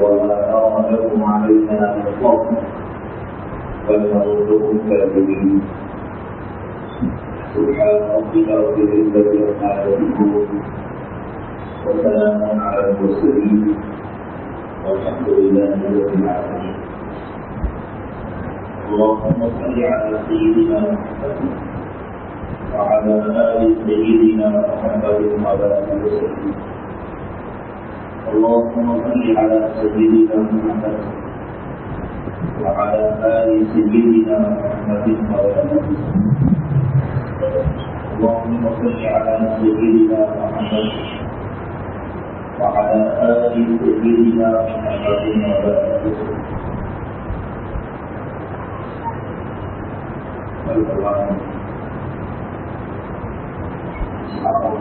وما نرى لكم علينا من فضل بل كاذبين. سبحان ربك رب العزة عما يصفون وسلام على المرسلين والحمد لله رب العالمين. اللهم صل على سيدنا محمد وعلى آل سيدنا محمد آله وسلم اللهم صل على سيدنا محمد وعلى آل سيدنا محمد وسلم اللهم صل على سيدنا محمد وعلى آل سيدنا محمد وعلى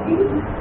آله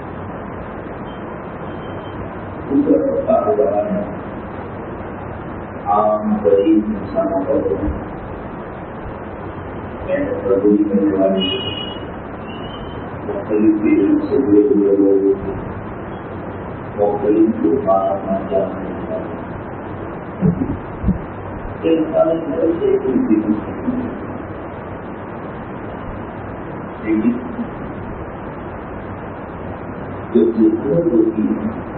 القرآن ایک دفعہ ان کا عام غریب انسانوں پر پردوش کرنے والی مختلف پیڑوں سے جڑے ہوئے لوگ مختلف کو مارنا جاننے والے انسان ایسے لیکن جو ضرورت ہوتی ہے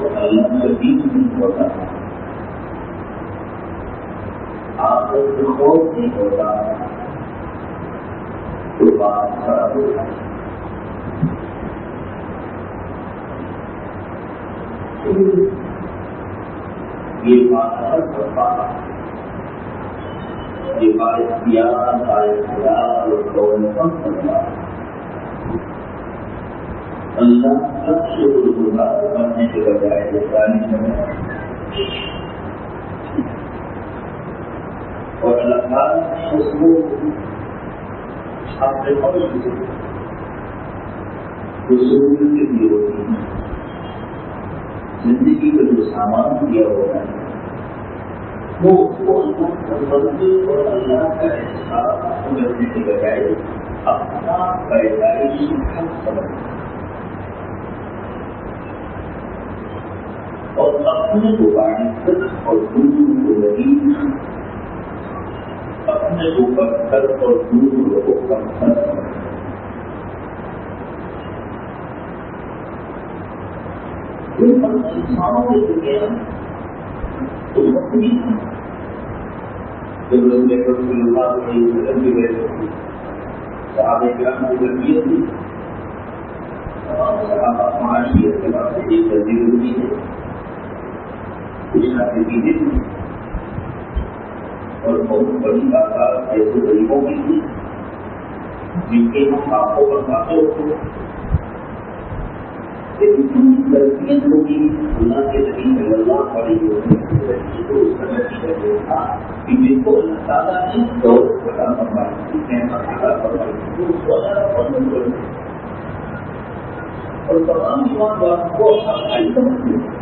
وہ اللہ کا دین نہیں ہوتا آپ کو خوف نہیں ہوتا تو بات خراب ہوتا یہ بات ہر بات یہ باعث پیار باعث پیار اور کون کم کرتا اللہ سب سے ہوگا بننے کے بجائے جانے میں اور اللہ تعالیٰ نے اس کو اپنے پڑھ حصول کے لیے ہوتی ہے زندگی کا جو سامان دیا ہوا ہے، وہ اس بندے اور اللہ کا احساس سمجھنے کے بجائے اپنا پیدائشی حق سمجھنا اور اپنے کو باعث اور دوسروں کو لگی اپنے اوپر کر اور دوسروں کو کم کر انسانوں کی دنیا تو مکمل ہے جب رسول رسول اللہ علیہ وسلم کی گئے تھے، صحابہ کرام کی تربیت تھی۔ صحابہ معاشیت کے بعد ایک تربیت ہوتی ہے کچھ نہ چیزیں تھی اور بہت بڑی تعداد ایسے غریبوں کی تھی، جن کے ہم آنکھوں پر کھاتے ہوتے۔ اتنی تربیت ہوگی اللہ کے نبی صلی اللہ علیہ وسلم کو اس کا نتیجہ یہ تھا کہ جن کو اللہ تعالیٰ نے دولت پتا فرمائی پتا فرمائی اس کو اللہ پسند کر اور تمام ایماندار کو اپنا سمجھتے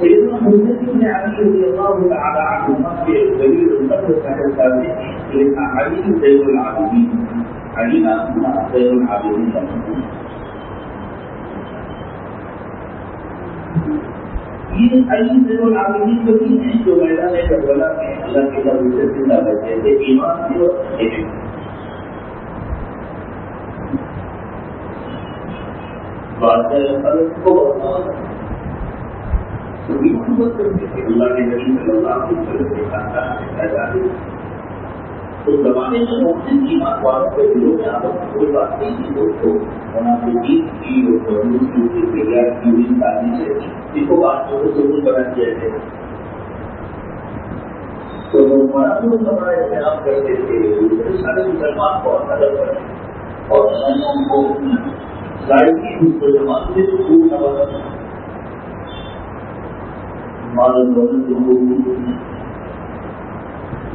سيدنا حسين بن علي رضي الله تعالى عنهما في الدليل المقدس على التابعين لما علي زين العابدين علي زين العابدين یہ علی زیر جو بھی ہیں جو میدان کربلا میں اللہ کے سب سے زندہ رہتے تھے ایمان سے اور بات کو اللہ کے نبی صلی اللہ علیہ وسلم کے خاندان تو زمانے میں محسن کی بات والوں کے دلوں میں آپ کوئی بات نہیں تھی دوستوں مناسبین کی تیار کی ہوئی تعلیم سے جس کو بات کو ضرور بنا دیا جائے تو مناسب ہمارا احترام کرتے تھے سارے مسلمان بہت الگ بڑھے اور ان کو ظاہر کی اس سے تو خوب نواز مال دولت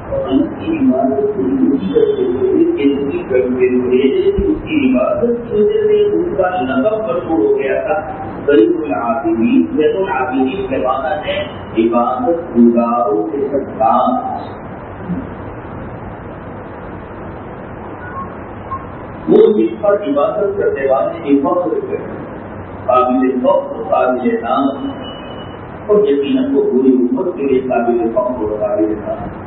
اس کی عبادت کی کمپنی اس کی عبادت کی وجہ سے ان کا نقب مشہور ہو گیا تھا۔ غریب العابدین، غیر العابدین کے معنی ہے عبادت گزاروں کے سرکار وہ جس پر عبادت کرنے والے فخر قابل فخر قابل نام اور یقیناً کو پوری امت کے لیے قابل فخر اور قابل نام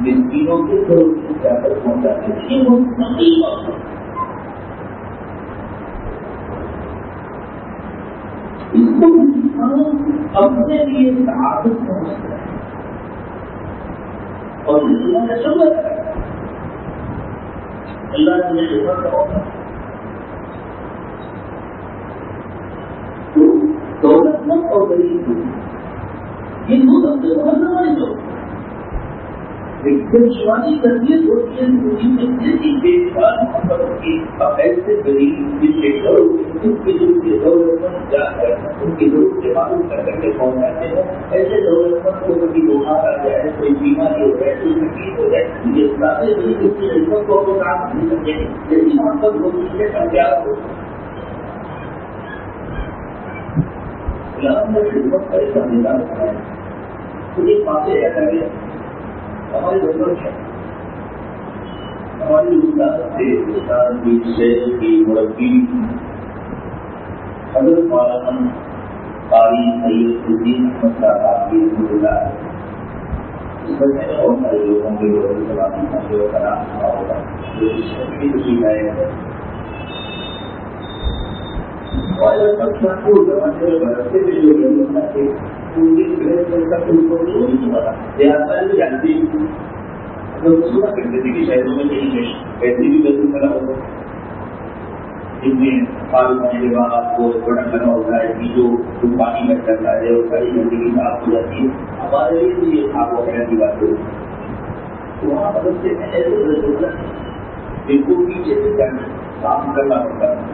مسکینوں کے تھرو جا کر پہنچاتے ہیں یہ بہت مقیم بات ہے۔ اس کو انسان اپنے لیے تعداد سمجھتا ہے۔ اور اللہ نے سمجھ اللہ نے شفا کا دولت مند اور غریب یہ دو سب سے بہت ہمارے لوگ شمالی تربیت ہوتی ہے زندگی میں ایسی بے شمار محبت کی اب ایسے غریب جن کے گھر ان کے جو کے دولت مند جا کر ان کی ضرورت سے معلوم کر کر کے پہنچاتے ہیں۔ ایسے دولت مند کو کبھی بخار آ جائے، کوئی بیماری ہو جائے کوئی تکلیف ہو جائے۔ یہ سارے غریب اس کی عزت کو وہ کام نہیں سکتے جیسی محبت ہوتی ہے سمجھا ہو اسلام نے خدمت کا ایسا نظام بنایا تو یہ باتیں رہتا گیا ہماری ضرورت ہے ہماری استاد کی شہر کی مربی حضرت مولانا قاری سید الدین احمد صاحب کی اس میں بہت سارے لوگوں کے جو سلامی جو ہوگا، جو شہر کی ہیں اور سب کو میں جانتی کرتے تھے کہ شہروں میں بھی کھڑا ہوگا جن میں پال کے بعد آپ کو بڑا کھڑا ہوتا ہے کہ جو پانی میں کرتا ہے اور ساری زندگی صاف ہو جاتی ہے ہمارے لیے تو یہ صاف وغیرہ کی بات ہوگی تو وہاں ایسے پیچھے سے کرنا کرنا پڑتا ہے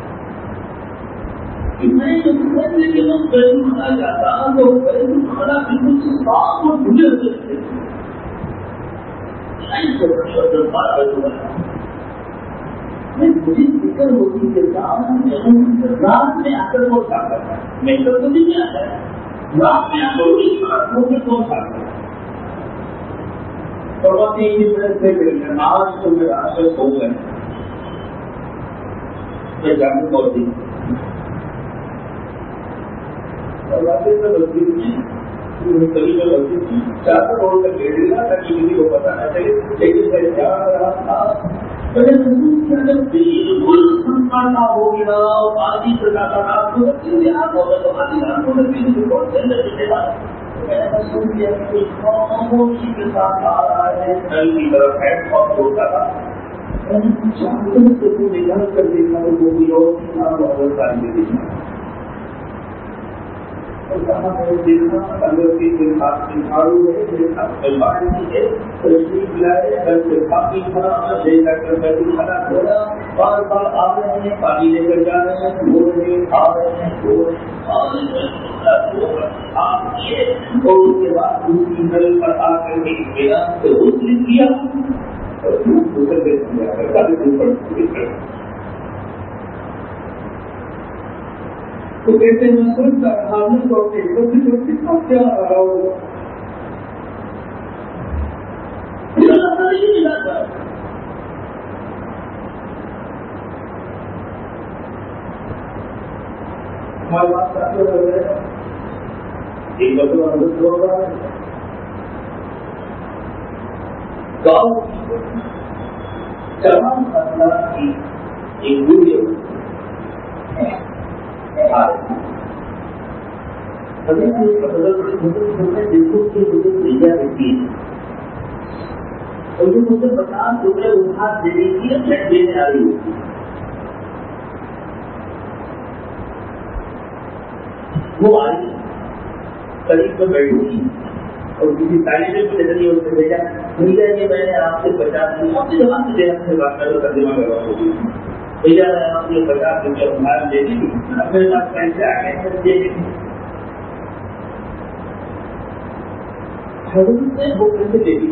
میں کے جاتا تو بالکل صاف اور دھلے ہوتے تھے مجھے فکر ہوتی کہ رات میں آ کر کون کام کرتا ہے میں تو نہیں آتا ہے رات میں آ کر مجھے کون کام کرتا ہے پروتی کی سے تو میرا اثر ہو گئے میں جانوں ہوتی کبھی میں غلطی تھی چار کروڑ کا گیٹ دیا تاکہ کسی کو پتا نہ چلے لیکن میں جا رہا تھا میں نے محسوس کیا جب بالکل سنسانا ہو گیا آدھی پرکار کا کام تو آپ ہوگا تو آدھی رات کو میں بہت جلد چلے گا میں نے محسوس کیا کہ کوئی خاموشی کے ساتھ آ رہا ہے۔ نل کی طرف ہیڈ پمپ ہوتا تھا۔ میں سے تو نگاہ کر دیکھا وہ کوئی اور نام اور تعلیم دیکھا بار بار آ رہے ہیں پانی لے کر جا رہے ہیں دھو رہے ہیں کھا رہے ہیں دھو رہے ہیں اور اس کے بعد دوسری نل پر آ کر کے گیا تو اس نے کیا تو کہتے ہیں میں سوچتا رہا ہوں تو اپنے چھوٹی چھوٹی سب کیا آ رہا ہوگا ہمارے پاس کافی لگ رہے ہیں ایک بچوں کا مدد ہو رہا اور جو مجھے پچاس روپئے ادھار دینے کی ہوتی وہ آئی، قریب میں بیٹھی اور کسی طالب کو بھیجا کہ میں نے آپ سے پچاس روپئے اپنی زبان سے دینا سے بات کرو ترجمہ کروا ہوگی بھیجا آپ نے پچاس روپئے ادھار دے دی میرے پاس پیسے آ گئے دے حضرت نے وہ پیسے دے دی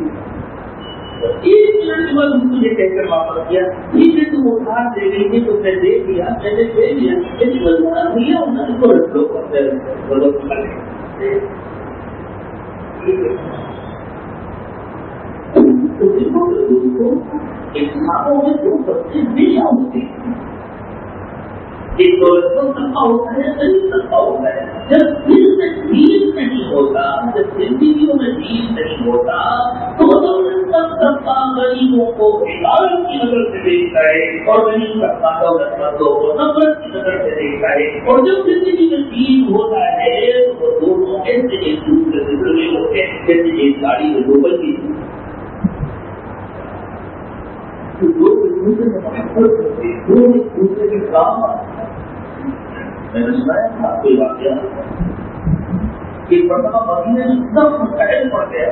ایک منٹ کے بعد کہہ کر واپس کیا ٹھیک ہے تم ادھار دے گئی تھی تو میں دے دیا میں نے دے دیا لیکن بھیا انہوں نے کو رکھ دو انسانوں میں دو سب سے بے ہوتی ایک دولت کو سفا ہوتا ہے غریب سفا ہوتا ہے جب دل میں دین نہیں ہوتا جب زندگیوں میں دین نہیں ہوتا تو دولت کا سفا غریبوں کو عبادت کی نظر سے دیکھتا ہے اور غریب سفا دولت مندوں کو نفرت کی نظر سے دیکھتا ہے اور جب زندگی میں دین ہوتا ہے تو وہ دونوں ایسے ایک دوسرے سے جڑے ہوتے ہیں جیسے ایک گاڑی میں دو ایک دوسرے سے محبت کرتے دو ایک دوسرے کے کام آتے میں نے سنایا تھا کوئی واقعہ کہ مرتبہ مدینے میں پڑ گیا۔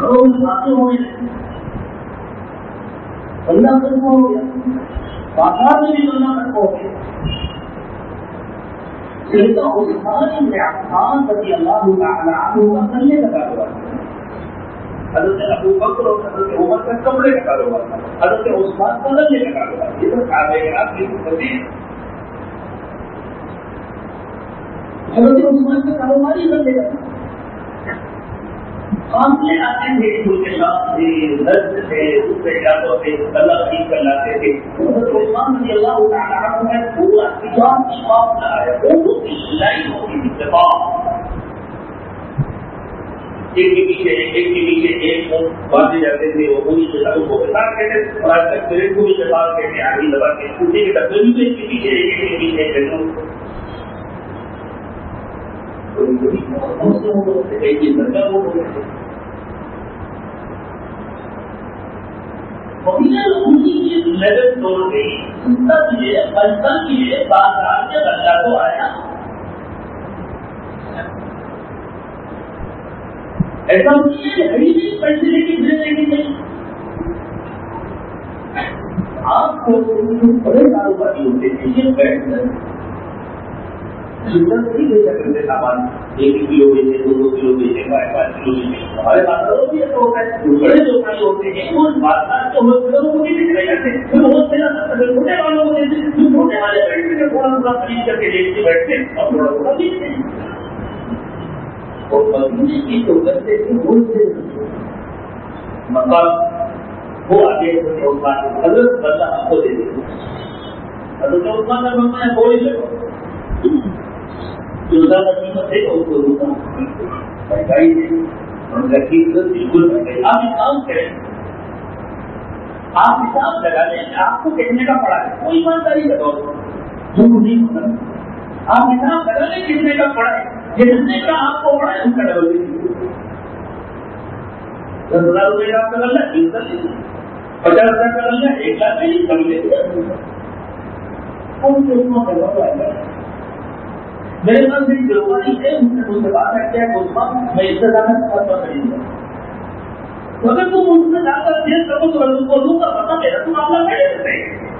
گھروں میں تک ہو گیا۔ بازار میں بھی بندہ تک ہو گیا۔ سیدنا عثمان بن عفان رضی اللہ تعالی عنہ کا لگا ہوا تھا حضرت ابو بکر اور حضرت عمر کا کپڑے کا کاروبار تھا۔ حضرت عثمان کا لگنے کا کاروبار یہ تو کاروبار کی تصویر حضرت عثمان کا کاروبار ہی کرنے کا قافلے آتے تھے، ان کے تھے درد تھے دوسرے علاقوں سے اللہ ٹھیک کر لاتے تھے۔ حضرت عثمان رضی اللہ تعالیٰ عنہ میں پورا کتاب کی قافلہ ہے اردو لائن ہوتی تھی اتفاق ایک کے پیچھے، ایک ایک کے پیچھے، ایک باندھے جاتے تھے، وہ پوری کتابوں کو کتاب کہتے اور آج تک پیریڈ کو بھی کتاب کہتے ہیں آگے دبا کے پوچھے کے ڈبے بھی ایک کے پیچھے، ایک کے پیچھے، ایک نظر توڑ گئی۔ بچپن کی بازار کے بندہ کو آیا ایسا پیسے لے کے بھیجنے کی نہیں آپ کو بڑے کاروباری ہوتے ہیں، یہ بیٹھ کر سندر نہیں لے سکتے سامان۔ ایک کلو بیچے دو دو کلو بیچے پانچ پانچ کلو بیچے ہمارے پاس بھی ایسا ہوتا ہے۔ جو بڑے ویوسائی ہوتے ہیں، وہ بازار تو ہاسپٹلوں کو بھی دکھائی جاتے بہت سے چھوٹے والوں کو دیتے ہیں چھوٹے والے بیٹھتے ہیں تھوڑا تھوڑا خرید کر کے دیکھتے بیٹھتے ہیں اور تھوڑا تھوڑا دیکھتے اور مدینے کی جو کرتے تھے وہ سے مطلب وہ آگے حضرت بندہ ہم کو دے دیتے حضرت عثمان کا بندہ کوئی لگا جو زیادہ قیمت ہے اس کو روکا۔ مہنگائی دے ان کا قیمت بالکل مہنگائی آپ ایک کام کریں۔ آپ حساب لگا لیں۔ آپ کو کتنے کا پڑا ہے۔ کوئی ایمانداری لگاؤ جھوٹ نہیں ہوتا آپ حساب لگا لیں کتنے کا پڑا ہے۔ جتنے کا آپ کو پڑا ہے اس کا دس ہزار روپئے کا آپ کا لگا تین سال پچاس ہزار کا لگا ایک لاکھ نہیں کم لے کون چشمہ کروا ہوا ہے؟ میرے پاس ایک بیواری ہے ان سے مجھ سے بات رکھتے ہیں میں اس سے زیادہ خرید گا اگر تم ان سے زیادہ دیر کرو تو کو لوں گا پتا میرا تم معاملہ نہیں دیتے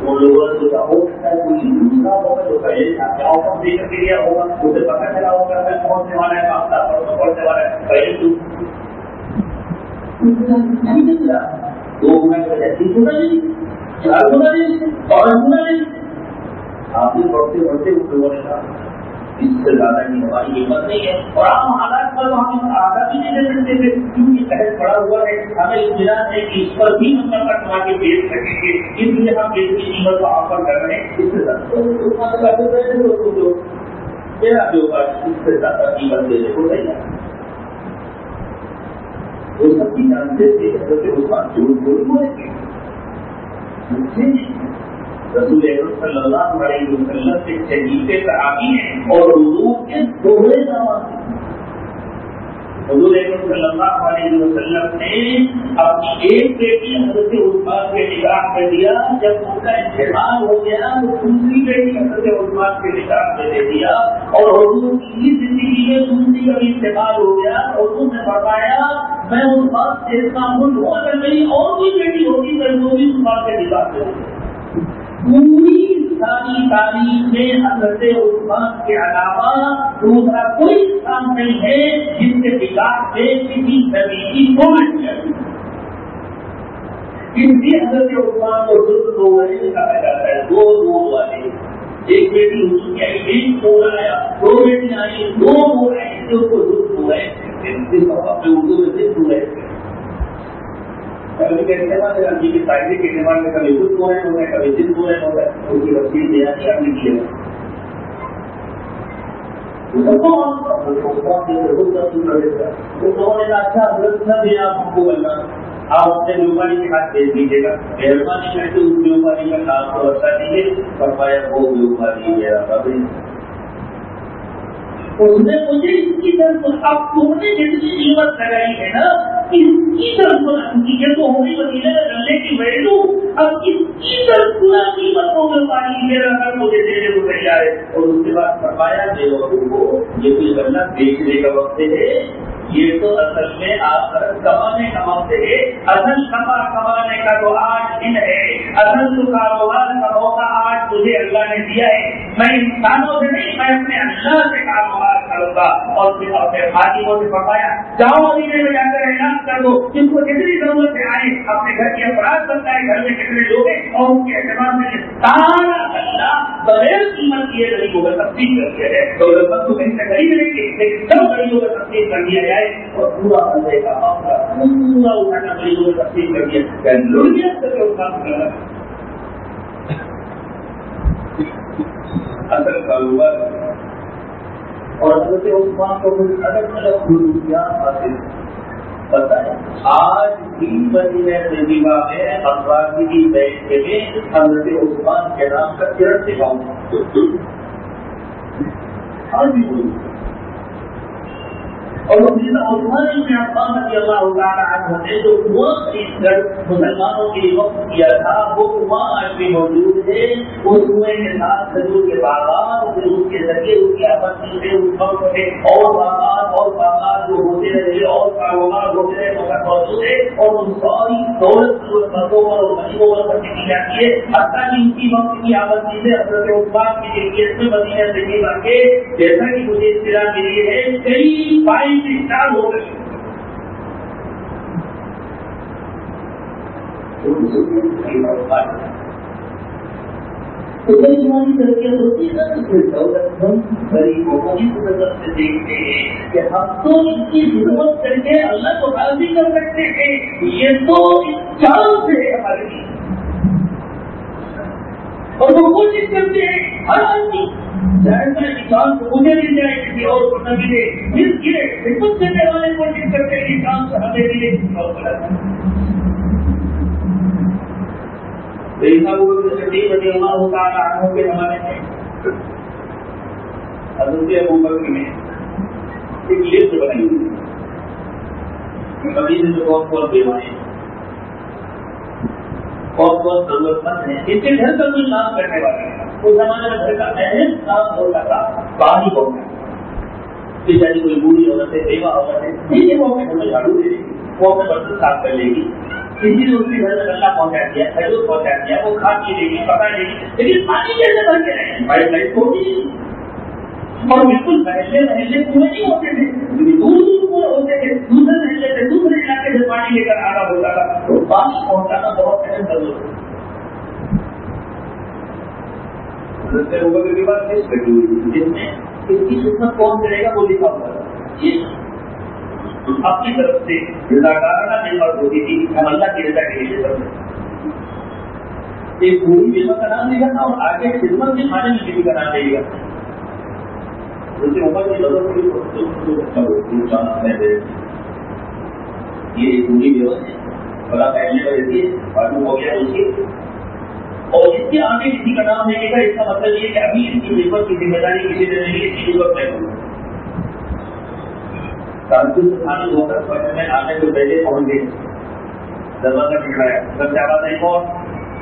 وہ لوگوں نے ہو سکتا ہے کوئی دوسرا ہوگا جو پہلے آفر دے کر کے لیا ہوگا اسے پتا چلا ہوگا میں پہنچنے والا ہے آپ کا پہنچنے والا ہے پہلے دو گنا کا تین گنا نہیں چار گنا نہیں پانچ گنا نہیں آپ بھی بڑھتے بڑھتے اس لوگوں اس سے زیادہ کی ہماری ہمت نہیں ہے۔ اور ہم حالات پر ہم آگاہ بھی نہیں دے سکتے تھے۔ کیونکہ قہد پڑا ہوا ہے۔ ہمیں اطمینان ہے کہ اس پر بھی ہم نمبر کما کے بیچ سکیں گے۔ اس لیے ہم اس کی قیمت کو آفر کر رہے ہیں۔ اس سے زیادہ میرا جو اس سے زیادہ قیمت دینے کو تیار وہ سب کی جانتے تھے حضرت عثمان جھوٹ بول بولے تھے۔ رسول صلی اللہ علیہ وسلم سے شہید صحابی ہیں اور حضور کے دوہرے نماز حضور صلی اللہ علیہ وسلم نے اپنی ایک بیٹی حضرت عثمان کے نگاہ کر دیا، جب ان کا انتظار ہو گیا تو دوسری بیٹی حضرت عثمان کے نگاہ میں دے دیا اور حضور کی زندگی میں دوسری کا بھی استعمال ہو گیا حضور نے فرمایا، میں اس بات سے ہوں اگر میری اور کوئی بیٹی ہوگی میں وہ بھی عثمان کے نگاہ میں دوں۔ پوری ساری تاریخ میں حضرت عثمان کے علاوہ دوسرا کوئی کام نہیں ہے جس کے وکاس میں کسی نبی کی کوئی کسی حضرت عثمان کو دودھ دو والے کہا جاتا ہے دو دو والے ایک بیٹی حضور کی آئی ایک دو آیا۔ دو بیٹی آئی دو دو آئے اس کو دودھ دو ہے اپنے اردو میں سے دو ہے کبھی کہتے ہیں جی کے فائدے کے اعتبار میں کبھی کچھ ہو رہے ہوگا کبھی دن ہو رہے ہوگا ان کی تفصیل تیاری اچھا، آپ نے اچھا حضرت نہ دیا کو آپ اپنے بیماری کے ہاتھ بھیج دیجیے گا۔ مہربانی کر کے اس کا نام اچھا دیجیے۔ وہ میرا اس نے مجھے اس کی طرف اب تم نے جتنی قیمت لگائی ہے نا، اس کی طرف یہ تو ہوگی وکیلے میں گلے کی ویلو۔ اب اس کی طرف پورا قیمت کو میں پانی میرا کر مجھے دینے کو تیار ہے۔ اور اس کے بعد فرمایا بے وقوع کو یہ کوئی غلہ بیچنے کا وقت ہے، یہ تو اصل میں آپ کمانے کا وقت ہے۔ اصل کما کمانے کا تو آج دن ہے، اصل تو کاروبار کا موقع مجھے اللہ نے دیا ہے۔ میں انسانوں سے نہیں، میں اپنے اللہ سے کاروبار کروں گا اور پھر اپنے خاتموں سے فرمایا، جاؤ مدینے میں جا کر اعلان کر دو۔ جن کو جتنی ضرورت سے آئے، اپنے گھر کی افراد بنتا ہے، گھر میں کتنے لوگ ہیں، اور ان کے اعتبار میں سارا اللہ بغیر قیمت کیے غریبوں کا تفصیل کر دیا ہے۔ دولت مند تو کہیں سے غریب نہیں کی لیکن سب غریبوں کا تفصیل کر دیا جائے، اور پورا بندے کا معاملہ پورا اٹھانا غریبوں کا تفصیل کر دیا لڑکیاں کر کے کام کر رہا اصل کاروبار اور حضرت عثمان کو کچھ الگ الگ خصوصیات حاصل بتائیں، آج بھی مدینہ طیبہ میں افرادی کی بیٹھ میں حضرت عثمان کے نام کا کرن دکھاؤں۔ آج بھی بولوں۔ اور عثمان ابن عفان رضی اللہ تعالیٰ عنہ نے جو کنواں خرید کر مسلمانوں کے لیے وقت کیا تھا، وہ کنواں آج بھی موجود ہے اس کنویں کے ساتھ کھجور کے باغات پھر اس کے ذریعے اس کی آپسی سے اس وقت کے اور باغات اور باغات جو ہوتے رہے، اور کاروبار ہوتے رہے وقت موجود ہے اور ان ساری دولت ضرورت مندوں پر اور غریبوں پر خرچ کی جاتی ہے۔ حتیٰ کہ ان کی وقت کی آپسی سے حضرت عثمان کی جلدیت میں مدینہ سے کر کے جیسا کہ مجھے اطلاع ملی ہے، کئی فائل اسٹار ہو گئی تو تربیت ہوتی ہے نا تو پھر دولت مند غریبوں کو اس نظر سے دیکھتے ہیں کہ ہم تو ان کی خدمت کر کے اللہ کو راضی کر سکتے ہیں۔ یہ تو چانس ہے ہمارے لیے۔ اور وہ کوشش کرتے ہیں، ہر آدمی چاہے چانس مجھے مل جائے کسی اور کو نہ ملے۔ مل گرے خدمت کرنے والے کوشش کرتے ہیں چانس ہمیں ملے اور بڑا رضی اللہ تعالیٰ عنہ کے زمانے میں۔ حضرت ابو بکر ایک لسٹ بنائی ہوئی۔ سے بہت بہت بیماری بہت بہت ضرورت مند ہے۔ اس کے گھر کا کوئی کام کرنے والے ہیں اس زمانے میں گھر کا اہم کام ہوتا تھا۔ پانی پہنچا بیچاری کوئی بوڑھی عورت ہے بیوہ عورت ہے۔ ٹھیک وہ اپنے گھر میں جھاڑو دے گی وہ اپنے برتن صاف کر لے گی۔ کسی نے اس کے گھر میں گلا پہنچا دیا کھجور پہنچا دیا، وہ کھا پی لے گی، پکا لے گی۔ لیکن پانی کیسے بھر کے رہے پائپ لائن چھوٹی اور بالکل محلے محلے کنویں نہیں ہوتے تھے۔ دور ہوتے تھے دوسرے محلے سے دوسرے علاقے سے پانی لے کر آنا ہوتا تھا تو پانی پہنچانا بہت اہم ضرورت کے بعد جس میں اس کی خدمت کون کرے گا وہ لکھا ہوگا اپنی طرف سے رضاکارانہ ہوتی تھی ہم اللہ کی رضا کے لیے ایک پوری کا نام لے گا اور آگے خدمت کے کھانے میں کسی کا نام لے گا۔ جیسے عمر کی یہ ایک پوری بیمہ ہے۔ بڑا پہلے میں رہتی ہے، معلوم ہو گیا اس کے۔ اور اس کے آگے کسی کا نام لے گا اس کا مطلب یہ کہ ابھی اس کی خدمت کی ذمہ داری کسی نے نہیں اس کی ضرورت کانپور سے ہو کر میں آنے سے پہلے پہنچ گئے۔ دروازہ ٹکرایا۔ سب سے آواز نہیں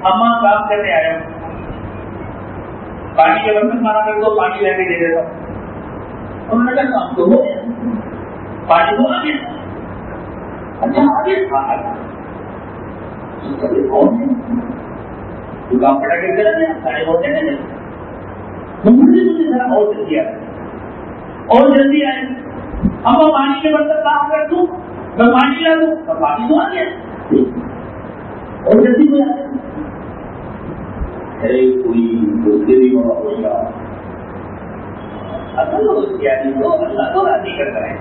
اما کام کرنے آیا پانی کے برتن مارا کر تو پانی لے کے دے دیتا انہوں نے کہا کام تو ہو پانی ہاں، تو آ گیا اچھا آگے۔ تھا کون دکان پڑا کے کرا دیا سارے ہوتے ہیں مجھے مجھے ذرا اور جلدی آئے۔ اور جلدی آئے۔ اب میں پانی کے برتن صاف کر دوں، میں پانی لا دوں، تو پانی تو آ گیا اور جلدی میں آئے ارے، کوئی دوسرے بھی بڑا ہوگا اصل ہوشیاری تو اللہ تو راضی کرتا ہے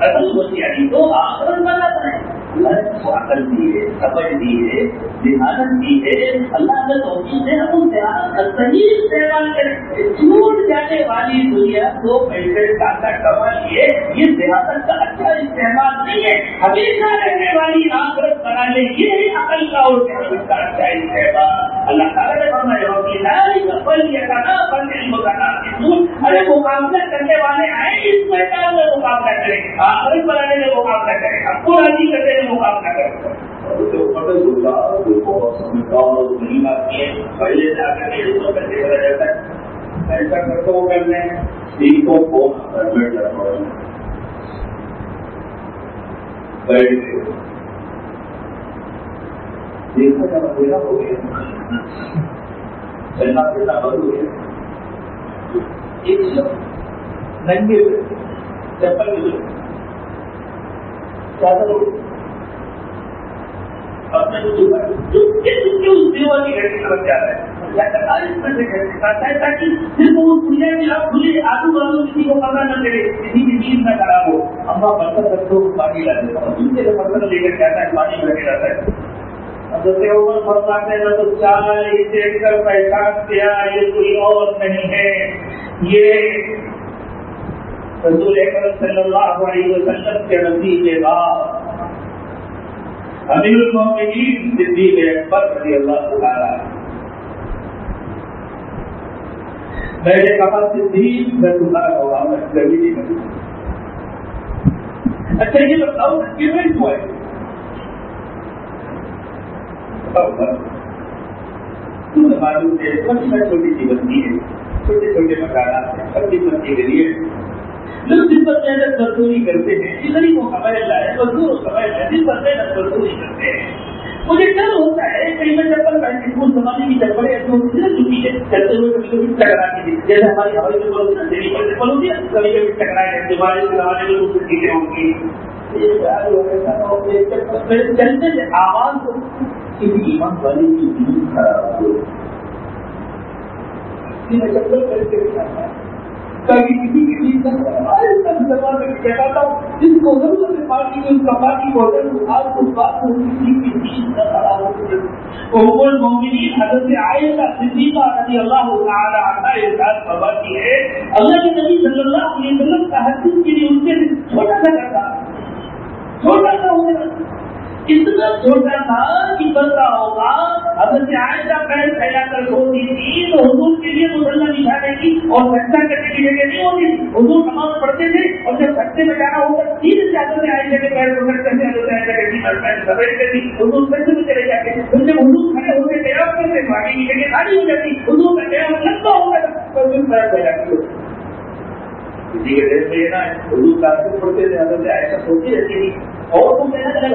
اصل ہوشیاری تو آخر بناتا ہے اللہ کو عقل دی ہے سمجھ دی ہے دھیانت دی ہے، اللہ نے توفیق سے ہم ان دھیان صحیح استعمال کریں۔ چھوٹ جانے والی دنیا دو پیسے ٹاٹا کما لیے یہ دیہات کا اچھا استعمال نہیں ہے۔ ہمیشہ رہنے والی آخرت بنا لے، یہ عقل کا اور کا اچھا استعمال۔ اللہ تعالیٰ نے فرمایا پل پل علم ارے مقابلہ کرنے والے آئے اس میدان میں مقابلہ کریں آخرت بنانے میں مقابلہ کریں ہم کو راضی کرنے میں مقابلہ کریں پہلے سے آ کر کیسے جاتا ہے ایسا کرتا ہوں کو بیٹھ جاتا بیٹھ گئے دیکھا جب اندھیرا ہو گیا چلنا پھرنا بند ہو گیا ایک شخص ننگے چپل چادر اپنے کو اس دیوا کی طرف جا رہا ہے تاکہ صرف وہ دنیا آپ کھلے آلو کسی کو پتا نہ چلے کسی کی نیند نہ خراب ہو اما برتن رکھو پانی لا دیتا ہوں دوسرے برتن لے کر جاتا ہے، پانی بھر کے جاتا ہے۔ حضرت عمر فرماتے ہیں تو چار چائے دیکھ کر پہچان کیا یہ کوئی اور نہیں ہے۔ یہ رسول اکرم صلی اللہ علیہ وسلم کے نزدیک کے بعد امیر المومنین صدیق اکبر رضی اللہ تعالیٰ میں نے کہا، صدیق، میں تمہارا ہوگا میں کبھی نہیں۔ کروں اچھا یہ بتاؤ، کیوں ہوا ہے؟ معلوم ہے چھوٹی سی بندی ہے، چھوٹے چھوٹے مکانات ہیں چھوٹی بندی کے لیے لوگ جن پر محنت مزدوری کرتے ہیں، ادھر کو کمائے لائے مزدور کمائے لائے جن پر محنت مزدوری کرتے ہیں۔ مجھے ڈر ہوتا ہے کئی میں چپل پہن کے اس زمانے کی چپلیں ایسے ہوتی ہے چکی ہے۔ چلتے ہوئے کبھی کبھی ٹکرا کی جیسے ہماری ہوائی چپل ہوتی ہے چپل ہوتی ہے کبھی کبھی ٹکرائے دوبارے زمانے میں چیزیں ہوں گی چلتے آواز ایمان والی کی دین خراب ہو کسی کی چیز کہتا جس کو ضرورت پارٹی میں اس کا پارٹی آپ بات کو کسی کی چیز نہ خراب ہو عمر حضرت عائشہ صدیقہ رضی اللہ تعالی عنہ فرماتی ہے، اللہ کے نبی صلی اللہ علیہ وسلم کا حدیث کے لیے ان چھوٹا سا کرتا چھوٹا سا ہو اتنا چھوٹا تھا کہ بندہ ہوگا۔ حضرت عائشہ پیر پھیلا کر سوتی تھی تو حضور کے لیے مسلح بچھانے کی اور سچا کرنے کی جگہ نہیں ہوتی حضور نماز پڑھتے تھے اور جب سچے میں جانا ہوگا تین سے حضرت عائشہ کے پیر پکڑ کر حضرت عائشہ کے پیر سمیٹتے تھی حضور سچے میں چلے جاتے پھر جب حضور کھڑے ہوتے قیام کرتے باقی کی جگہ خالی ہو جاتی۔ حضور کا قیام لمبا ہو گیا تو پھر پیر پھیلا کر کسی کے دل میں نا، حضور کافی پڑھتے تھے، حضرت عائشہ سوچی رہتی تھی۔ اور تو میں نے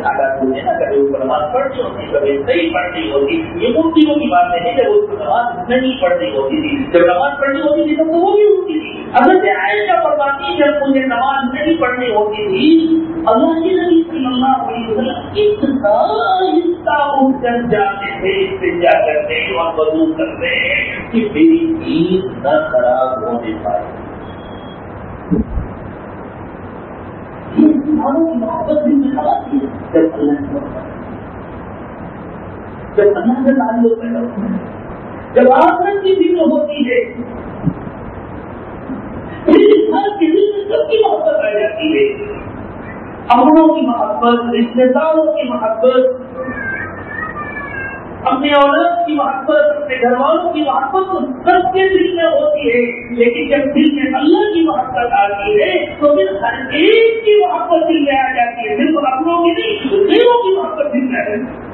حالات ہوتے نا کبھی اس نماز پڑھنی ہوتی کبھی نہیں پڑھنی ہوتی، یہ مفتیوں کی بات نہیں، جب اس کو نماز نہیں پڑھنی ہوتی تھی۔ جب نماز پڑھنی ہوتی تھی تب تو وہ بھی ہوتی تھی۔ اگر سے آئے کا فرماتی، جب مجھے نماز نہیں پڑھنی ہوتی تھی، اللہ کے نبی صلی اللہ علیہ وسلم اتنا حصہ اٹھ کر جاتے تھے استجا کرتے اور بدو کرتے کہ میری عید نہ خراب ہونے پائے انسانوں کی محبت بھی میں آتی ہے جب اللہ سے جب اللہ سے تعلق پیدا ہوتا ہے جب آخرت کی فکر ہوتی ہے پھر انسان کے دل میں سب کی محبت آ جاتی ہے اپنوں کی محبت رشتے داروں کی محبت اپنے اولاد کی محبت، اپنے گھر والوں کی محبت تو سب کے دل میں ہوتی ہے، لیکن جب دل میں اللہ کی محبت آتی ہے، تو پھر ہر ایک کی محبت دل میں آ جاتی ہے۔ صرف اپنوں کی نہیں دلوں کی محبت دل میں آ جاتی ہے۔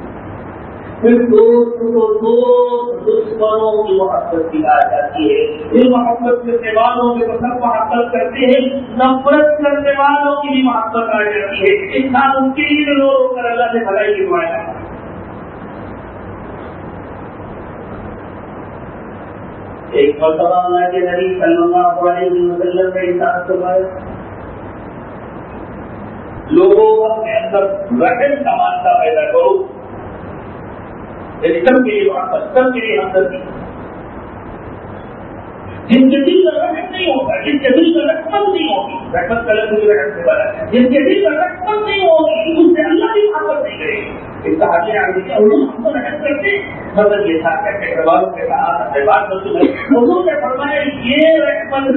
پھر دوست کو دوست، دشمنوں کی محبت بھی آ جاتی ہے۔ پھر محبت کرنے والوں کے سب محبت کرتے ہیں، نفرت کرنے والوں کی بھی محبت آ جاتی ہے۔ انسان ان کے لیے رو کر اللہ سے بھلائی کی دعائیں کرتا ہے ایک مرتبہ اللہ کے نبی صلی اللہ علیہ وسلم نے انسان فرمایا۔ لوگوں اپنے اندر رحم کا مانتا پیدا کرو۔ یعنی سب کے لیے وہاں سب کے لیے اندر کی جن کے دل کا رحم نہیں ہوگا جن کے دل کا رقم نہیں ہوگی رحمت کا لفظ رحم سے بنا ہے۔ جن کے دل کا رقم نہیں ہوگی ان سے اللہ بھی محبت نہیں کرے گی۔ مطلب یہ تھا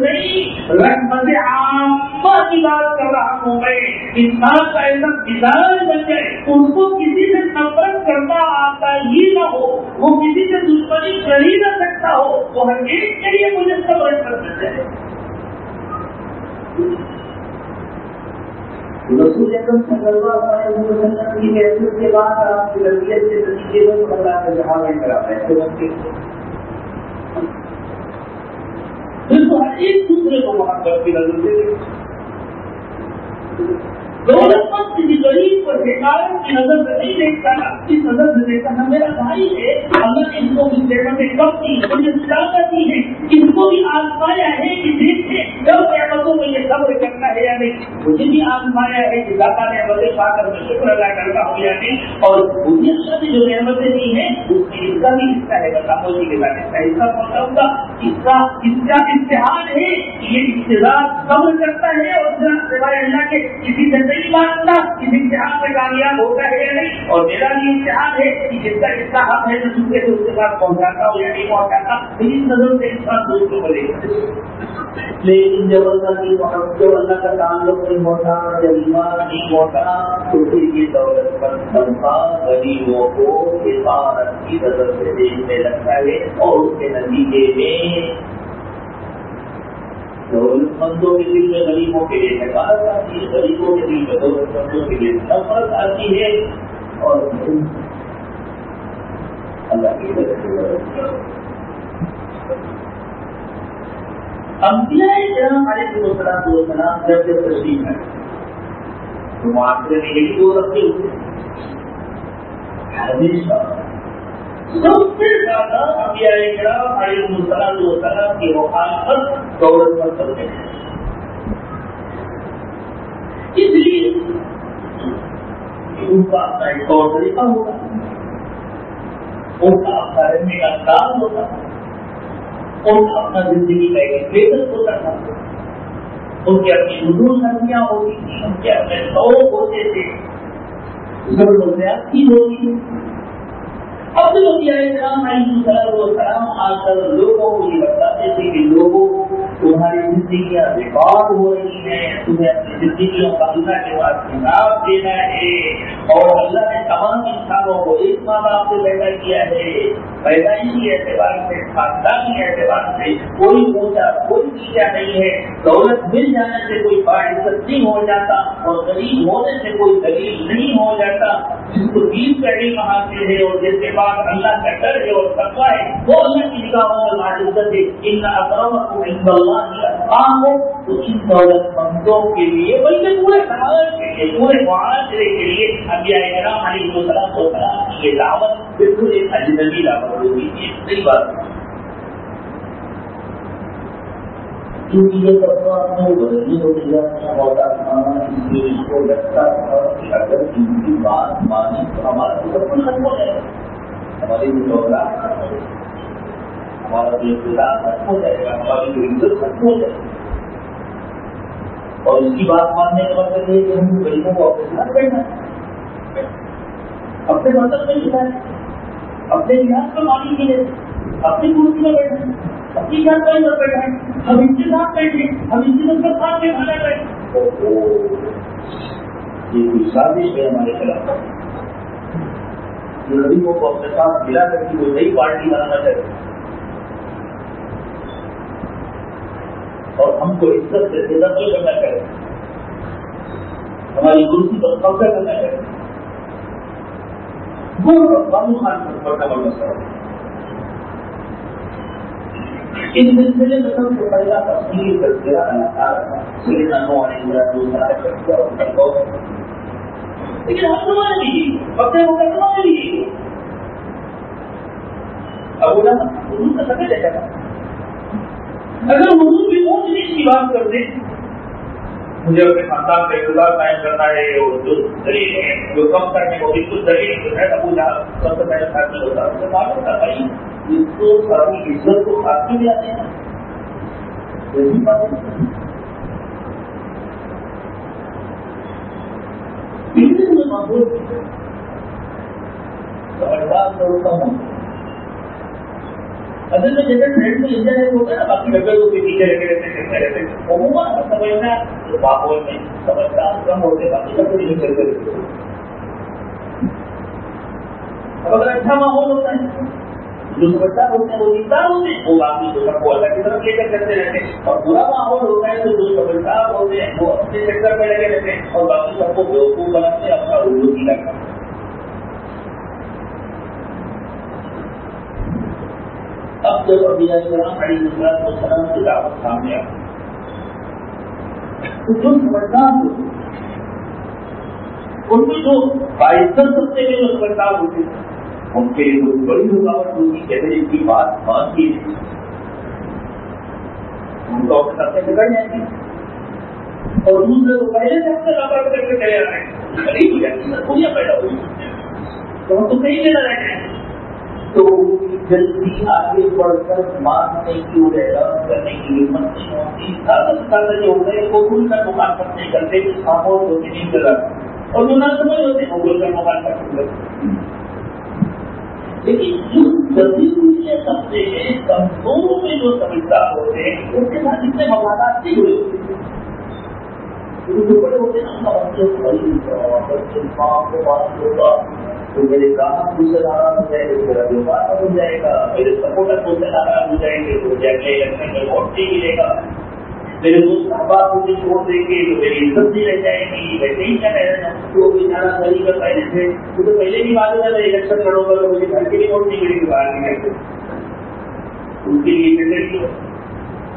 نہیں انسان کا ایسا مزاج بن جائے ان کو کسی سے نفرت کرنا آتا ہی نہ ہو، وہ کسی سے دشمنی کر ہی نہ سکتا ہو، وہ ہر ایک کے لیے مجھے سب رحمت مل جائے رسول اکرم صلی اللہ علیہ وسلم کی حیثیت کے بعد آپ کی کے نتیجے میں اللہ کا ہر ایک دوسرے کو محبت کی نظر دولت مند کسی غریب پر حکایت کی نظر سے نہیں دیکھتا اس نظر سے دیکھتا نہ میرا بھائی ہے۔ اللہ ان کو اس نعمتیں کم کی مجھے زیادہ دی ہے۔ ان کو بھی آزمایا ہے کہ دیکھتے کب نعمتوں میں یہ صبر کرنا ہے یا نہیں۔ مجھے بھی آزمایا ہے کہ دادا نے مدد پا کر میں شکر ادا کرتا ہوں یا نہیں۔ اور مجھے اللہ نے جو نعمتیں دی ہیں، اس کی اس کا بھی حصہ ہے۔ بتا مجھے کے بعد حصہ پہنچاؤں گا اس کا اس کا امتحان ہے کہ یہ انتظار قبول کرتا ہے اور سوائے اللہ کے کسی سے نہیں مانتا اس امتحان میں کامیاب ہوتا ہے یا نہیں؟ اور میرا بھی امتحان ہے کہ جس کا جتنا حق ہے میں دوسرے سے اس کے پاس پہنچاتا ہوں یا نہیں پہنچاتا اس نظر سے انسان دوسروں کو لے لیکن جب اللہ کی محبت جب اللہ کا تعلق نہیں ہوتا جب ایمان نہیں ہوتا، تو پھر یہ دولت پر بنتا غریبوں کو عمارت کی نظر سے دیکھنے لگتا ہے اور اس کے نتیجے میں دولت مندوں کے دل میں غریبوں کے لیے حکارت آتی ہے، غریبوں کے دل میں دولت مندوں کے لیے نفرت آتی ہے اور اللہ کی وجہ سے انبیاء کرام علیہ السلام ہے تو معاشرے میں یہی دو رکھے ہمیشہ سب سے زیادہ انبیاء کرام علیہ السلام والسلام کی مخالفت دولت پر کرتے ہیں۔ اس لیے ان کا اپنا ایک طور طریقہ ہوگا ان کا اپنا رہنے کا انداز ہوتا ان اپنا زندگی کا ایک بہتر ہوتا تھا ان کی اپنی اردو سنکھیا ہوتی تھی؟ ان کے اپنے شوق ہوتے تھے؟ ضرورت ہوتی تھی۔ اب جو کرام علیہ السلام آ کر لوگوں کو یہ بتاتے تھے کہ لوگوں تمہاری زندگیاں بیکار ہو رہی ہیں، تمہیں اپنی زندگیوں کا اللہ کے بعد کتاب دینا ہے اور اللہ نے تمام انسانوں کو ایک ماں باپ سے پیدا کیا ہے۔ پیدائشی اعتبار سے، خاندانی اعتبار سے کوئی اونچا کوئی چیزیں نہیں ہے۔ دولت مل جانے سے کوئی باعزت نہیں ہو جاتا اور غریب ہونے سے کوئی دلیل نہیں ہو جاتا۔ جس کو دین کا علم حاصل ہے اور جس کے بعد اللہ کا ڈر ہے اور تقوا ہے، وہ اللہ کی نگاہوں میں معذرت ہے۔ ان اکرم کو اللہ کی افغان ہو تو ان دولت مندوں کے لیے، بلکہ پورے سماج کے لیے، پورے معاشرے کے لیے ابھی کرام علی السلام و سلام کی یہ دعوت بالکل ایک اجنبی دعوت ہوگی یہ صحیح بات ہے کیونکہ یہ اپنے اس لیے اس کو لگتا تھا کہ اگر ان کی بات تو ہمارا کچھ ہو جائے ہماری جو ہمارا جو اقتدار ختم ہو جائے گا ہماری جو عزت ختم ہو جائے گی اور اس کی بات ماننے کا مطلب یہ کہ ہم غریبوں کو اپنے ساتھ بیٹھنا اپنے مطلب میں جائیں اپنے لحاظ پر مانی کے لیے اپنی کرسی میں بیٹھنا اپنی جان پر بیٹھے ہم ان کے ساتھ بیٹھے ہم ان کے ساتھ ساتھ میں کھانا بیٹھے یہ کوئی سازش ہے ہمارے خلاف۔ جو غریبوں کو اپنے ساتھ ملا کر کے کوئی نئی پارٹی بنانا چاہیے اور ہم کو عزت سے بے کرنا چاہیے ہماری کرسی پر قبضہ کرنا چاہیے وہ بابو خان پر بڑا بڑا مسئلہ اس سلسلے میں سب سے پہلا تفصیل تذکرہ اللہ تعالیٰ لیکن ہم سمجھ لیجیے اپنے مقدمہ میں لیجیے اب بولا حضور کا سمے دیکھا تھا اگر حضور بھی اونچ نیچ کی بات کر دیں، مجھے اپنے خاندان کا اقتدار قائم کرنا ہے اور جو دلیل ہے جو کم کرنے کو بالکل دلیل جو ہے ابو جہاں سب سے پہلے ساتھ میں ہوتا ہے اسے معلوم تھا، بھائی اس کو ساری عزت کو ہاتھ میں بھی آتے ہیں۔ یہی بات ہے۔ سمجھدار ضرور کم ہوں۔ اصل میں جیسے ٹرینڈ میں انجن ہے ہوتا ہے نا، باقی ڈبے کو پیچھے رکھے رہتے ہیں رہتے عموماً سمجھنا تو ماحول میں سمجھدار کم ہوتے باقی ڈبے نہیں چلتے رہتے اب اگر اچھا ماحول ہوتا ہے۔ جو سمجھدار ہوتے ہیں وہ انسان ہوتے ہیں، وہ باقی جو سب کو اللہ کی طرف لے کر کرتے رہتے ہیں۔ اور برا ماحول ہوتا ہے تو جو سمجھدار ہوتے ہیں، وہ اپنے سیکٹر میں لگے رہتے ہیں۔ اور باقی سب کو بیوقوف بناتے ہیں اچھا اپنا اردو کی لگتا ہے اب جب ابھی کرام علی نسلات وسلام کی دعوت سامنے آ تو جو سمجھدار ہوتے ان میں جو باعزت سکتے ہیں جو سمجھدار ہوتے ہیں ان کے لیے کوئی بڑی رکاوٹ ہوگی کہ اگر ان کی بات مان کی ان کو اپنے ساتھ بگڑ جائیں گے اور دوسرے کو پہلے سے اپنے لاپر کر کے چلے آ رہے ہیں۔ غریب ہو جائیں گے دنیا پیدا ہوئی۔ تو ہم تو کہیں لینا رہ جائیں تو جلدی آگے بڑھ کر ماننے کی اور اعلان کرنے کی ہمت نہیں ہوتی زیادہ سے زیادہ جو ہوتا ہے وہ ان کا مخالفت نہیں کرتے، خاموش ہوتے، نہیں چلا اور جو نہ سمجھ ہوتے، وہ بول کر مخالفت کرتے۔ لیکن جو جلدی دوسرے سمجھے ہیں، کمزوروں میں جو سمجھدار ہوتے ہیں، ان کے ساتھ اتنے مفادات نہیں ہوئے جو بڑے ہوتے ہیں نا ان کا بچے بڑی بچے ماں کو بات ہوگا تو میرے کام مجھ سے ناراض ہو جائے گا، میرا ویوہار ہو جائے گا، میرے سپورٹر مجھ سے ناراض ہو جائیں گے، تو جا کے الیکشن میں ووٹ نہیں ملے گا۔ میرے دوست احباب مجھے چھوڑ دیں گے تو میری عزت نہیں رہ جائے گی، ویسے ہی کیا رہنا تو بیچارہ غریب کا پہلے تھے تو پہلے بھی معلوم ہے، میں الیکشن لڑوں گا تو مجھے گھر کے لیے ووٹ نہیں ملے گی باہر نکل ان کے لیے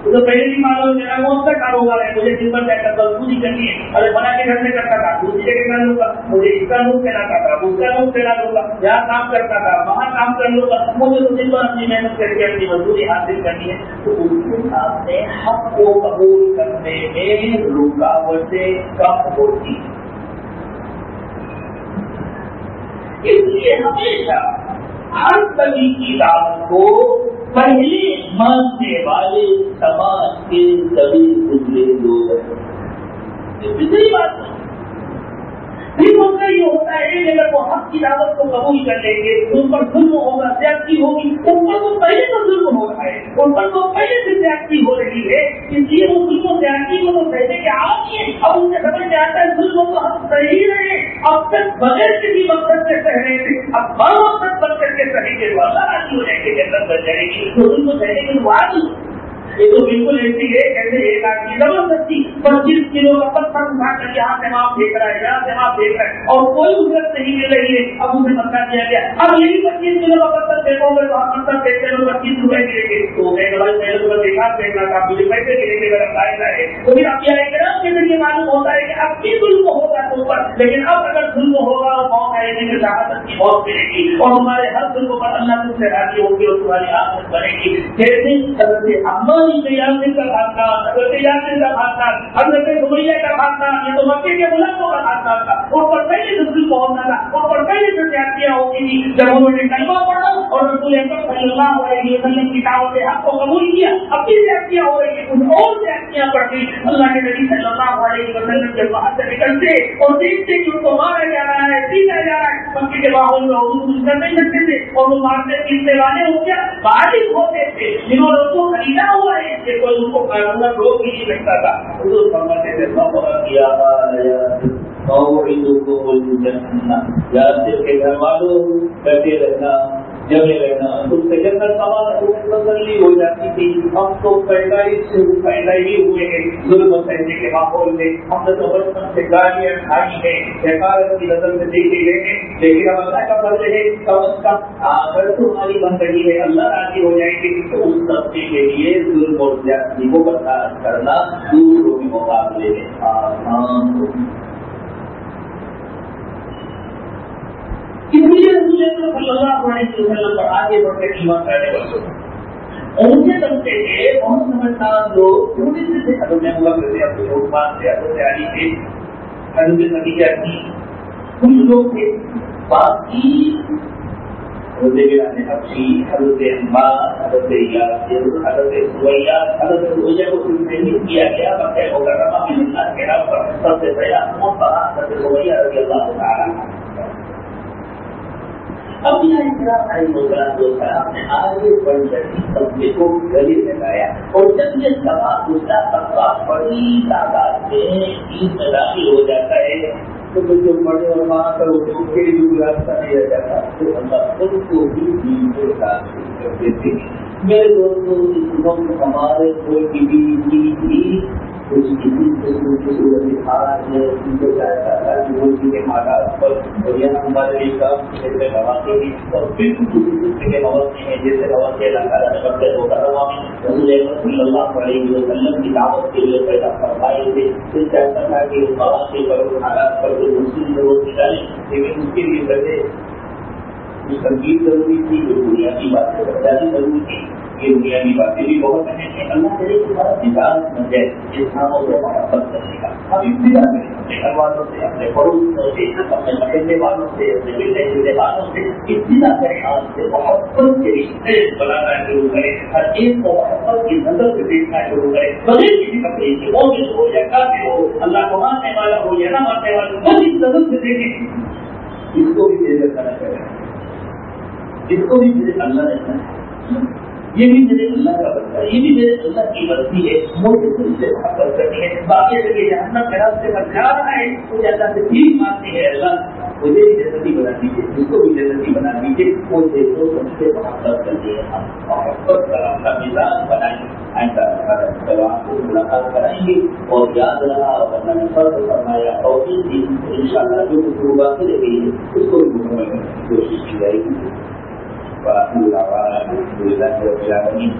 تو پہلے بھی معلوم میرا کون سا کاروبار ہے مجھے جس پر طے کرتا پوری کرنی ہے۔ ارے بنا کے گھر سے کرتا تھا دوسری جگہ کر لوں گا۔ مجھے اس کا لوگ پھیلاتا تھا، اس کا لوگ پھیلا لوں گا جہاں کام کرتا تھا، وہاں کام کر لوں گا۔ مجھے تو دن بھر اپنی محنت کر کے اپنی مزدوری حاصل کرنی ہے، تو اس کے سامنے حق کو قبول کرنے میں رکاوٹیں کم ہوتی اس لیے ہمیشہ ہر کبھی کی دعوت کو پہلے ماننے والے سماج کے سبھی گزرے لوگ ہیں بات۔ نہیں پھر ان کا یہ ہوتا ہے اگر وہ حق کی دعوت کو قبول کر لیں گے ان پر ظلم ہوگا، زیادتی ہوگی، ان پر تو پہلے تو ظلم ہو رہا ہے، ان پر تو پہلے سے زیادتی ہو رہی ہے، اس لیے وہ ظلم و زیادتی کو تو کہتے کہ آپ یہ اب ان کے سمجھ میں آتا ہے، ظلم کو ہم صحیح رہے اب تک بغیر کسی مقصد سے سہ رہے تھے، اب بڑا مقصد بن کر کے صحیح کے بعد راضی ہو جائیں گے، جنت بن جائے گی، تو ان کو سہنے کی بات یہ تو بالکل ایسی ہے کیسے ایک آدمی زبردستی پچیس کلو کا پتھر اٹھا کر یہاں سے وہاں پھینک رہا ہے، یہاں سے وہاں پھینک رہا ہے، اور کوئی اجرت نہیں مل رہی ہے اب اسے پتہ دیا گیا۔ اب یہی پچیس کلو کا پتھر پھینکو گے تو آپ پتھر پھینکتے ہوئے پچیس روپئے ملیں گے تو میں نے بھائی پہلے تو دیکھا پھینکنا تھا مجھے پیسے ملیں گے میرا فائدہ ہے۔ تو پھر اب کیا ہے کہ کے ذریعے معلوم ہوتا ہے کہ اب بھی ظلم ہوگا تو اوپر، لیکن اب اگر ظلم ہوگا اور موت آئے گی تو شہادت کی موت ملے گی اور ہمارے ہر ظلم پر اللہ تم سے راضی ہوگی اور تمہاری آمد بنے گی۔ جیسے حضرت امان کا کا خاندان حضرت یاسر کا خاندان حضرت سمیا کا خاندان یہ تو مکے کے ملکوں کا خاندان تھا۔ ان پر پہلے سے پہنچنا تھا ان پر پہلے سے زیادتیاں ہوتی تھی، جب انہوں نے کلمہ پڑھا اور رسول اکرم صلی اللہ علیہ وسلم کی دعوت حق کو قبول کیا، اب بھی زیادتیاں ہو رہی ہیں کچھ اور زیادتیاں پڑتی اللہ کے نبی صلی اللہ علیہ وسلم کے باہر سے نکلتے اور دیکھتے کہ ان کو مارا جا رہا ہے پیٹا جا رہا ہے، مکے کے باہر میں اردو کچھ کر نہیں سکتے تھے۔ اور وہ مارتے پیٹنے والے ہو گیا بارش ہوتے تھے۔ جنہوں نے اس کو خریدا ہوا ہے کہ کوئی ان کو قانون روک ہی نہیں سکتا تھا۔ حضور فرماتے تھے کیا کے گھر والوں کرتے رہنا۔ جمے رہنا تو جنگل سامان تسلی ہو جاتی تھی۔ ہم تو پیدا ہی سے پیدا ہی ہوئے ہیں۔ ظلم و سہنے کے ماحول میں ہم نے تو بچپن سے گاڑیاں کھائی ہیں۔ حکارت کی نظر سے دیکھے گئے ہیں۔ لیکن اب اللہ کا فضل ہے کم از کم اگر تمہاری بن رہی ہے اللہ راضی ہو جائے گی تو اس طبقے کے لیے ظلم اور زیادتی کو برداشت کرنا دوسروں کے مقابلے میں۔ آسان ہوگی صلی اللہ علیہ وسلم پر آگے بڑھ کر ایمان کرنے والے اور ان کے طبقے کے بہت سمجھدار لوگ تھوڑی سی سے حضرت میں ہوا کرتے اپنے عثمان سے حضرت علی تھے حضرت نتیجہ کی کچھ لوگ تھے۔ باقی حضرت گرانے ابھی حضرت احمد حضرت یاسر، حضرت سویا حضرت سویا کو نہیں کیا گیا۔ بقیہ مکرمہ میں اللہ کے نام پر سب سے پہلا حضرت سویا رضی اللہ تعالیٰ اب السلام نے آگے بڑھ کر سبزی کو گلے لگایا اور جب یہ سوال دوسرا طبقہ بڑی تعداد میں داخل ہو جاتا ہے۔ تو جو بڑے اور وہاں پر اس کے لیے راستہ نہیں رہ جاتا تو اللہ خود کو بھی دین کے ساتھ کر دیتے میرے دوستوں ہمارے کوئی کی بھی کچھ کسی قسم کی صورت حال ہے ان کو حالات پر ہمارے لیے کام جیسے اور بالکل کے مواقع ہیں جیسے اللہ تعالیٰ نے رسول صلی اللہ علیہ وسلم کی دعوت کے لیے پیدا فرمائے تھے۔ چاہتا تھا کہ اس مواقع پر ان حالات پر مسلم نکالیں لیکن اس کے لیے پہلے تنقید ضروری تھی، جو دنیا کی باتیں۔ بتانی ضروری تھی۔ یہ دنیاوی باتیں بھی بہت اہم ہیں۔ اللہ کرے کہ ہمارا مزاج بن جائے انسانوں کو محبت کرنے کا ہم ابتدا کریں اپنے گھر والوں سے، اپنے پڑوسوں سے، اپنے محلے والوں سے، اپنے ملنے جلنے والوں سے۔ ابتدا کریں آج سے محبت کے رشتے بنانا شروع کریں۔ ہر ایک کو محبت کی نظر سے دیکھنا شروع کریں۔ بغیر کسی کپڑے کی موجود ہو یا کافی ہو، اللہ کو ماننے والا ہو یا نہ ماننے والا ہو، بس اس نظر سے دیکھیں۔ اس کو بھی دیر کرنا چاہیے اس کو بھی اللہ نے یہ بھی میرے اللہ کا بچہ یہ بھی میرے اللہ کی مرضی ہے مجھے دل سے محبت کرنی ہے، باقی سے جہنم کے راستے پر جا رہا ہے مجھے اللہ سے ٹھیک مانتی ہے اللہ مجھے بھی جنتی بنا دیجیے جس کو بھی جنتی بنا دیجیے وہ دیکھو سب سے محبت کرتے ہیں، ہم محبت کا کا مزاج بنائیں گے ایسا کو ملاقات کرائیں گے اور یاد رہا، اور اللہ نے فرض فرمایا، اور ان شاء اللہ جو کچھ باقی رہ ہے اس کو بھی مکمل کرنے کی کوشش کی جائے گی۔ Bismillahirrahmanirrahim.